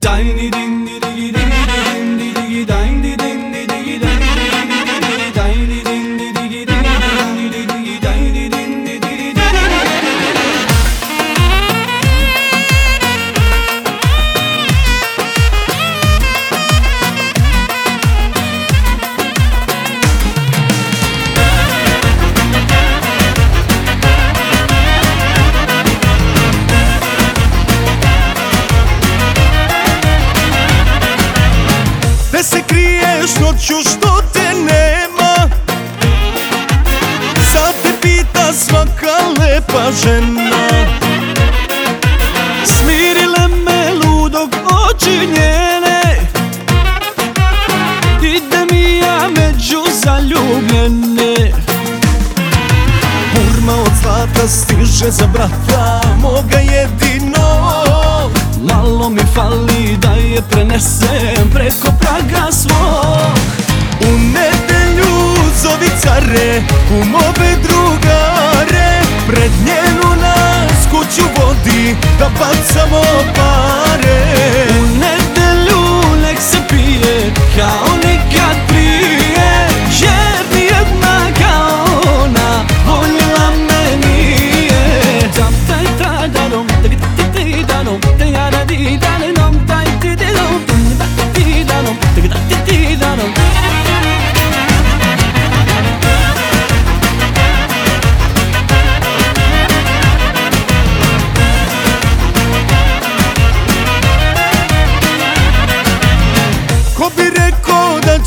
Dayni din diri kriješ noću što te nema? Sad te pita svaka lepa žena. Smirile me ludog oči njene. Ide mi ja među zaljubljene. Burma od zlata stiže za brata moga jedinog Malo mi fali da je prenesem preko praga svog. U nedelju zovi care, kumove drugare. Pred njenu nas kuću vodi da bacamo pare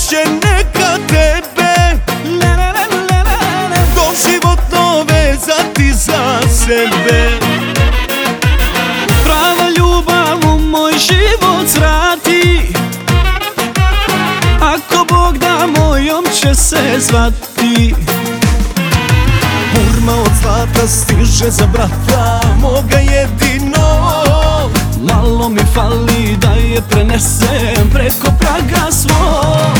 će neka tebe. Le doživotno vezati za sebe. Prava ljubav u moj život zrati Ako Bog da mojom će se zvati. Burma od zlata stiže za brata moga jedinog. Malo mi fali da je prenesem preko praga svog.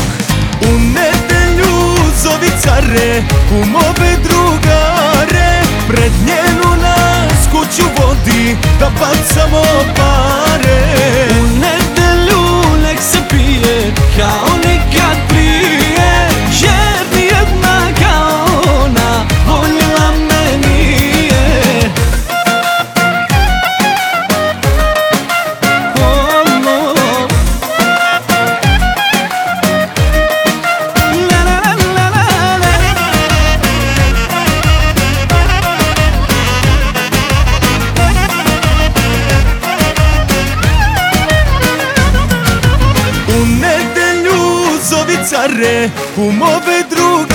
U nedelju zovi care, kumove drugare Pred njenu nas kuću vodi da bacamo pare care, drugare Pred